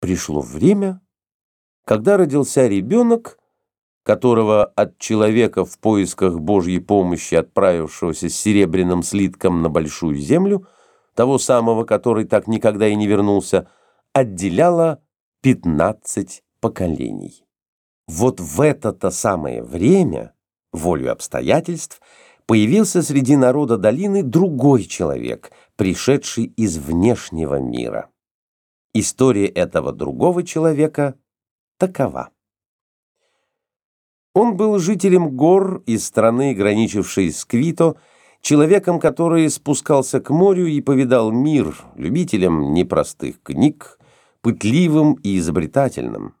Пришло время, когда родился ребенок, которого от человека в поисках Божьей помощи, отправившегося с серебряным слитком на большую землю, того самого, который так никогда и не вернулся, отделяло 15 поколений. Вот в это-то самое время, волю обстоятельств, появился среди народа долины другой человек, пришедший из внешнего мира. История этого другого человека такова. Он был жителем гор из страны, граничившей с Квито, человеком, который спускался к морю и повидал мир, любителем непростых книг, пытливым и изобретательным.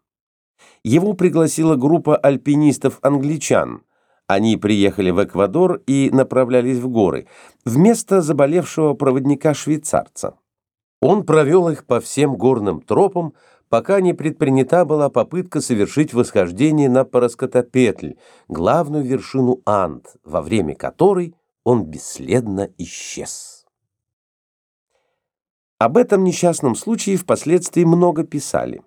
Его пригласила группа альпинистов-англичан. Они приехали в Эквадор и направлялись в горы, вместо заболевшего проводника-швейцарца. Он провел их по всем горным тропам, пока не предпринята была попытка совершить восхождение на Параскотопетль, главную вершину Анд, во время которой он бесследно исчез. Об этом несчастном случае впоследствии много писали.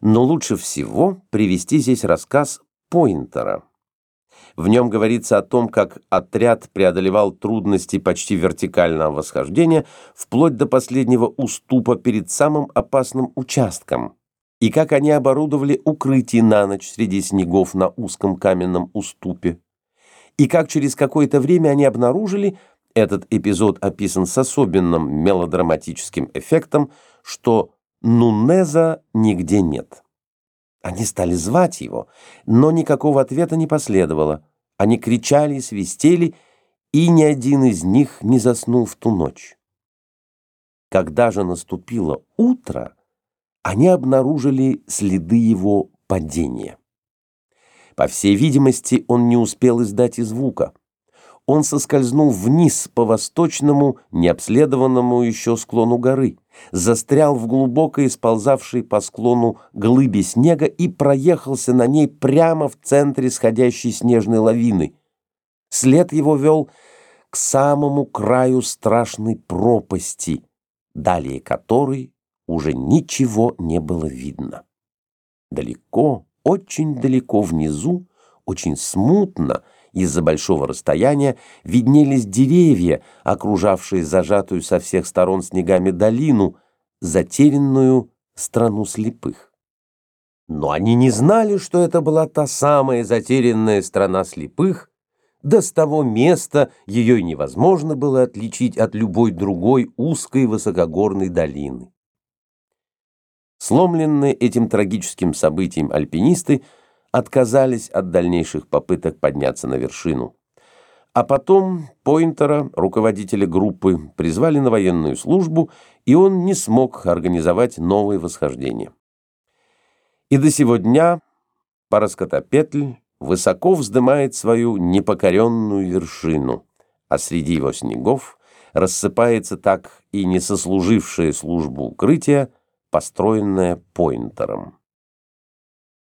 Но лучше всего привести здесь рассказ Пойнтера. В нем говорится о том, как отряд преодолевал трудности почти вертикального восхождения вплоть до последнего уступа перед самым опасным участком, и как они оборудовали укрытие на ночь среди снегов на узком каменном уступе, и как через какое-то время они обнаружили, этот эпизод описан с особенным мелодраматическим эффектом, что Нунеза нигде нет. Они стали звать его, но никакого ответа не последовало. Они кричали, свистели, и ни один из них не заснул в ту ночь. Когда же наступило утро, они обнаружили следы его падения. По всей видимости, он не успел издать и звука он соскользнул вниз по восточному, необследованному еще склону горы, застрял в глубокой сползавшей по склону глыбе снега и проехался на ней прямо в центре сходящей снежной лавины. След его вел к самому краю страшной пропасти, далее которой уже ничего не было видно. Далеко, очень далеко внизу, очень смутно, из-за большого расстояния виднелись деревья, окружавшие зажатую со всех сторон снегами долину, затерянную страну слепых. Но они не знали, что это была та самая затерянная страна слепых, да с того места ее невозможно было отличить от любой другой узкой высокогорной долины. Сломленные этим трагическим событием альпинисты – отказались от дальнейших попыток подняться на вершину. А потом Пойнтера, руководителя группы, призвали на военную службу, и он не смог организовать новые восхождения. И до сего дня Параскотопетль высоко вздымает свою непокоренную вершину, а среди его снегов рассыпается так и не сослужившее службу укрытие, построенное Пойнтером.